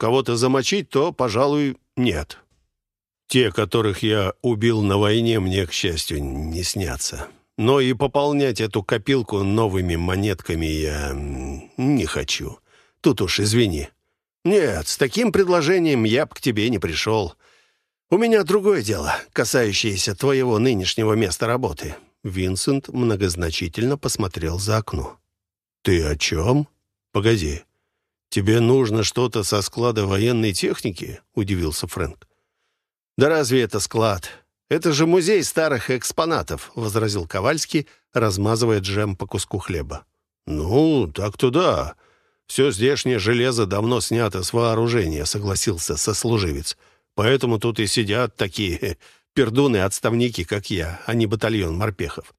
кого-то замочить, то, пожалуй, нет. Те, которых я убил на войне, мне, к счастью, не снятся. Но и пополнять эту копилку новыми монетками я не хочу. Тут уж извини. Нет, с таким предложением я б к тебе не пришел. У меня другое дело, касающееся твоего нынешнего места работы». Винсент многозначительно посмотрел за окно. «Ты о чем? Погоди. Тебе нужно что-то со склада военной техники?» — удивился Фрэнк. «Да разве это склад? Это же музей старых экспонатов», — возразил Ковальский, размазывая джем по куску хлеба. «Ну, так-то да. Все здешнее железо давно снято с вооружения», — согласился сослуживец. «Поэтому тут и сидят такие пердуны-отставники, как я, а не батальон морпехов.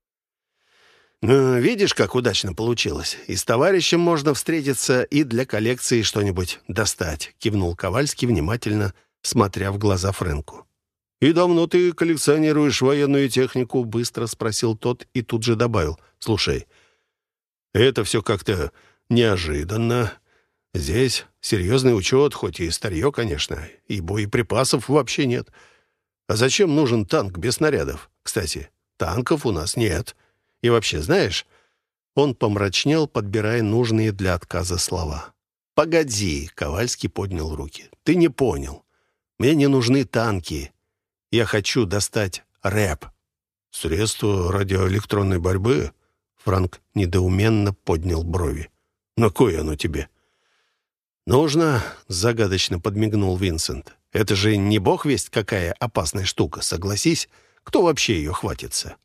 Ну, видишь, как удачно получилось. И с товарищем можно встретиться, и для коллекции что-нибудь достать», — кивнул Ковальский, внимательно смотря в глаза Фрэнку. «И давно ты коллекционируешь военную технику?» — быстро спросил тот и тут же добавил. «Слушай, это все как-то неожиданно. Здесь серьезный учет, хоть и старье, конечно, и боеприпасов вообще нет. А зачем нужен танк без снарядов? Кстати, танков у нас нет. И вообще, знаешь...» Он помрачнел, подбирая нужные для отказа слова. «Погоди!» — Ковальский поднял руки. «Ты не понял. Мне не нужны танки. Я хочу достать рэп». «Средство радиоэлектронной борьбы?» Франк недоуменно поднял брови. «На кое оно тебе?» «Нужно», — загадочно подмигнул Винсент. «Это же не бог весть какая опасная штука, согласись. Кто вообще ее хватится?»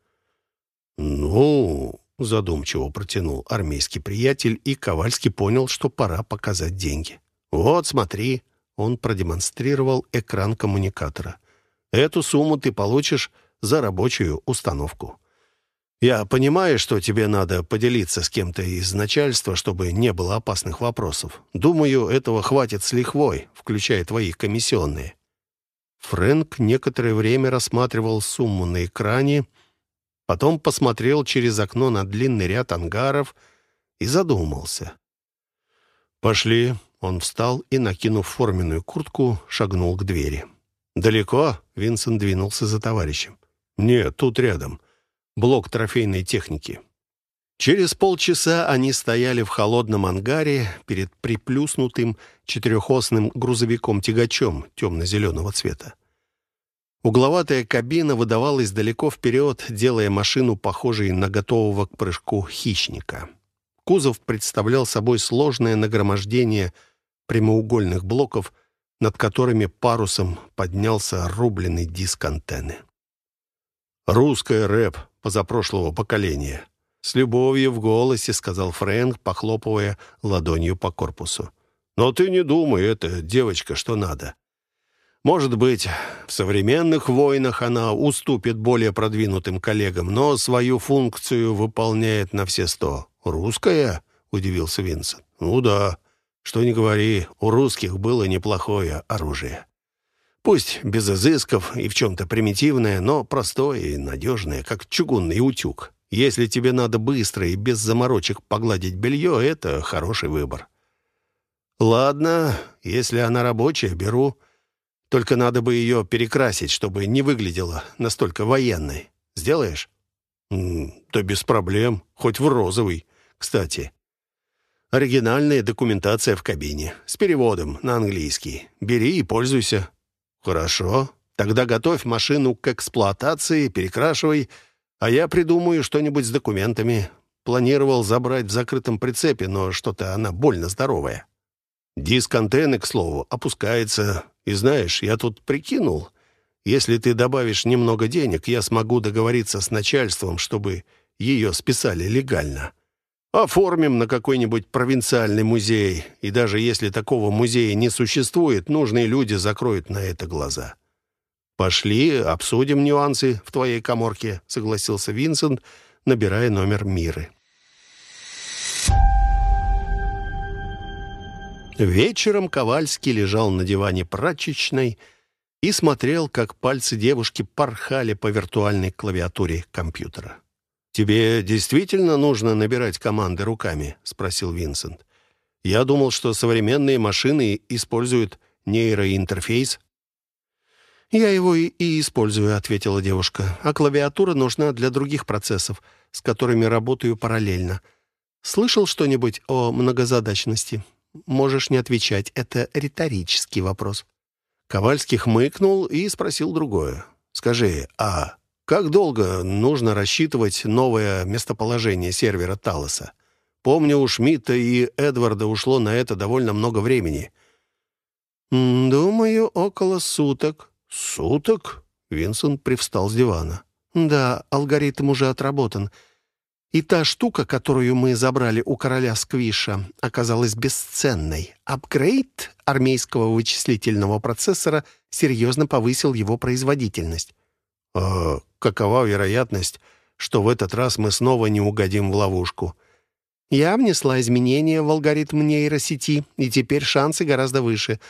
«Ну...» — задумчиво протянул армейский приятель, и Ковальский понял, что пора показать деньги. «Вот, смотри, он продемонстрировал экран коммуникатора. «Эту сумму ты получишь за рабочую установку. Я понимаю, что тебе надо поделиться с кем-то из начальства, чтобы не было опасных вопросов. Думаю, этого хватит с лихвой, включая твои комиссионные». Фрэнк некоторое время рассматривал сумму на экране, потом посмотрел через окно на длинный ряд ангаров и задумался. «Пошли», он встал и, накинув форменную куртку, шагнул к двери. «Далеко?» — Винсент двинулся за товарищем. «Нет, тут рядом. Блок трофейной техники». Через полчаса они стояли в холодном ангаре перед приплюснутым четырехосным грузовиком-тягачом темно-зеленого цвета. Угловатая кабина выдавалась далеко вперед, делая машину похожей на готового к прыжку хищника. Кузов представлял собой сложное нагромождение прямоугольных блоков, над которыми парусом поднялся рубленый диск антенны. «Русская рэп позапрошлого поколения», — с любовью в голосе сказал Фрэнк, похлопывая ладонью по корпусу. «Но ты не думай, это девочка, что надо. Может быть, в современных войнах она уступит более продвинутым коллегам, но свою функцию выполняет на все сто. «Русская?» — удивился Винсент. «Ну да. Что ни говори, у русских было неплохое оружие. Пусть без изысков и в чем-то примитивное, но простое и надежное, как чугунный утюг. Если тебе надо быстро и без заморочек погладить белье, это хороший выбор». «Ладно, если она рабочая, беру. Только надо бы ее перекрасить, чтобы не выглядела настолько военной. Сделаешь?» «Да без проблем, хоть в розовый». Кстати, оригинальная документация в кабине, с переводом на английский. Бери и пользуйся. Хорошо. Тогда готовь машину к эксплуатации, перекрашивай, а я придумаю что-нибудь с документами. Планировал забрать в закрытом прицепе, но что-то она больно здоровая. Диск антенны, к слову, опускается. И знаешь, я тут прикинул, если ты добавишь немного денег, я смогу договориться с начальством, чтобы ее списали легально. Оформим на какой-нибудь провинциальный музей, и даже если такого музея не существует, нужные люди закроют на это глаза. «Пошли, обсудим нюансы в твоей коморке», — согласился Винсент, набирая номер Миры. Вечером Ковальский лежал на диване прачечной и смотрел, как пальцы девушки порхали по виртуальной клавиатуре компьютера. «Тебе действительно нужно набирать команды руками?» — спросил Винсент. «Я думал, что современные машины используют нейроинтерфейс?» «Я его и, и использую», — ответила девушка. «А клавиатура нужна для других процессов, с которыми работаю параллельно. Слышал что-нибудь о многозадачности? Можешь не отвечать, это риторический вопрос». Ковальский хмыкнул и спросил другое. «Скажи, а как долго нужно рассчитывать новое местоположение сервера Талоса? Помню, у Шмидта и Эдварда ушло на это довольно много времени». «Думаю, около суток». «Суток?» Винсент привстал с дивана. «Да, алгоритм уже отработан. И та штука, которую мы забрали у короля Сквиша, оказалась бесценной. Апгрейд армейского вычислительного процессора серьезно повысил его производительность». «А какова вероятность, что в этот раз мы снова не угодим в ловушку?» «Я внесла изменения в алгоритм нейросети, и теперь шансы гораздо выше».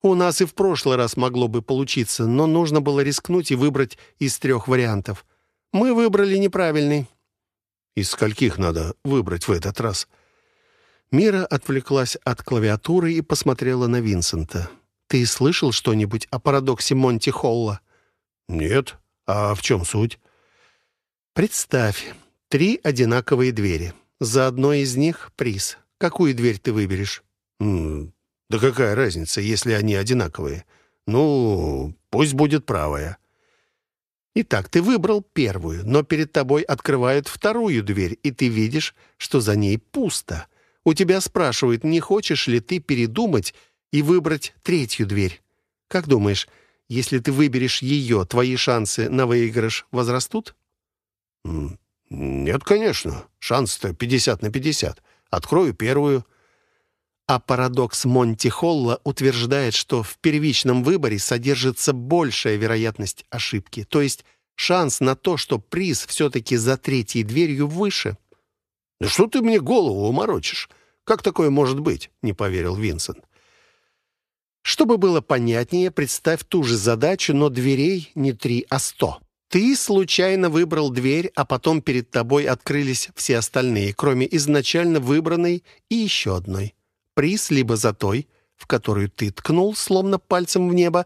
У нас и в прошлый раз могло бы получиться, но нужно было рискнуть и выбрать из трех вариантов. Мы выбрали неправильный. Из скольких надо выбрать в этот раз? Мира отвлеклась от клавиатуры и посмотрела на Винсента. «Ты слышал что-нибудь о парадоксе Монти Холла?» «Нет. А в чем суть?» «Представь, три одинаковые двери. За одной из них приз. Какую дверь ты выберешь?» Да какая разница, если они одинаковые? Ну, пусть будет правая. Итак, ты выбрал первую, но перед тобой открывают вторую дверь, и ты видишь, что за ней пусто. У тебя спрашивают, не хочешь ли ты передумать и выбрать третью дверь. Как думаешь, если ты выберешь ее, твои шансы на выигрыш возрастут? Нет, конечно. Шанс-то 50 на 50. Открою первую. А парадокс Монти-Холла утверждает, что в первичном выборе содержится большая вероятность ошибки, то есть шанс на то, что приз все-таки за третьей дверью выше. «Да что ты мне голову уморочишь? Как такое может быть?» — не поверил Винсент. Чтобы было понятнее, представь ту же задачу, но дверей не три, а сто. Ты случайно выбрал дверь, а потом перед тобой открылись все остальные, кроме изначально выбранной и еще одной приз либо за той, в которую ты ткнул, словно пальцем в небо,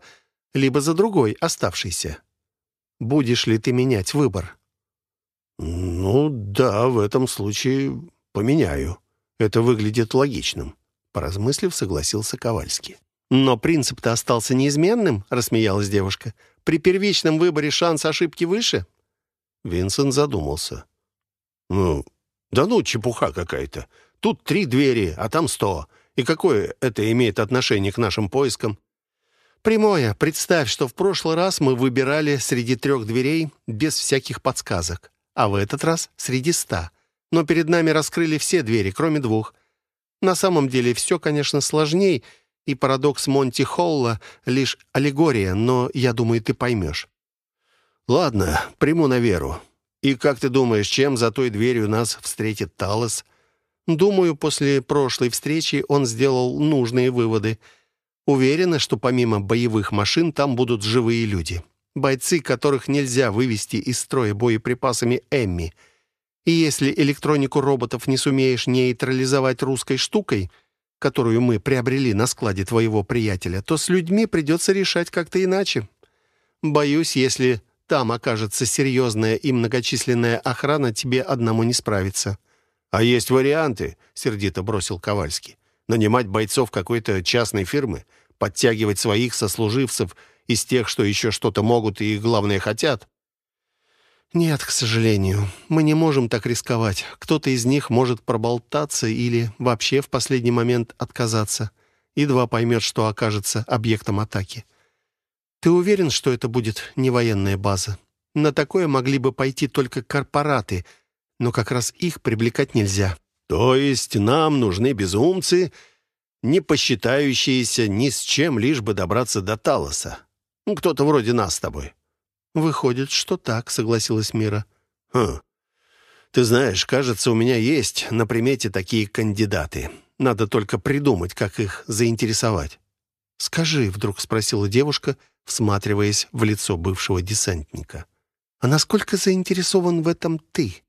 либо за другой, оставшейся. Будешь ли ты менять выбор? «Ну да, в этом случае поменяю. Это выглядит логичным», — поразмыслив, согласился Ковальский. «Но принцип-то остался неизменным», — рассмеялась девушка. «При первичном выборе шанс ошибки выше?» Винсент задумался. «Ну, да ну, чепуха какая-то. Тут три двери, а там сто. И какое это имеет отношение к нашим поискам? Прямое. Представь, что в прошлый раз мы выбирали среди трех дверей без всяких подсказок, а в этот раз среди ста. Но перед нами раскрыли все двери, кроме двух. На самом деле все, конечно, сложней, и парадокс Монти Холла — лишь аллегория, но, я думаю, ты поймешь. Ладно, приму на веру. И как ты думаешь, чем за той дверью нас встретит Талос? Думаю, после прошлой встречи он сделал нужные выводы. Уверена, что помимо боевых машин там будут живые люди. Бойцы, которых нельзя вывести из строя боеприпасами «Эмми». И если электронику роботов не сумеешь нейтрализовать русской штукой, которую мы приобрели на складе твоего приятеля, то с людьми придется решать как-то иначе. Боюсь, если там окажется серьезная и многочисленная охрана, тебе одному не справиться». «А есть варианты», — сердито бросил Ковальский. «Нанимать бойцов какой-то частной фирмы, подтягивать своих сослуживцев из тех, что еще что-то могут и, главное, хотят». «Нет, к сожалению. Мы не можем так рисковать. Кто-то из них может проболтаться или вообще в последний момент отказаться. Едва поймет, что окажется объектом атаки. Ты уверен, что это будет не военная база? На такое могли бы пойти только корпораты — но как раз их привлекать нельзя. То есть нам нужны безумцы, не посчитающиеся ни с чем, лишь бы добраться до Талоса. Ну, кто-то вроде нас с тобой. Выходит, что так, согласилась Мира. Хм. Ты знаешь, кажется, у меня есть на примете такие кандидаты. Надо только придумать, как их заинтересовать. «Скажи», — вдруг спросила девушка, всматриваясь в лицо бывшего десантника. «А насколько заинтересован в этом ты?»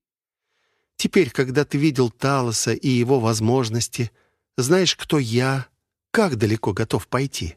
Теперь, когда ты видел Талоса и его возможности, знаешь, кто я, как далеко готов пойти?»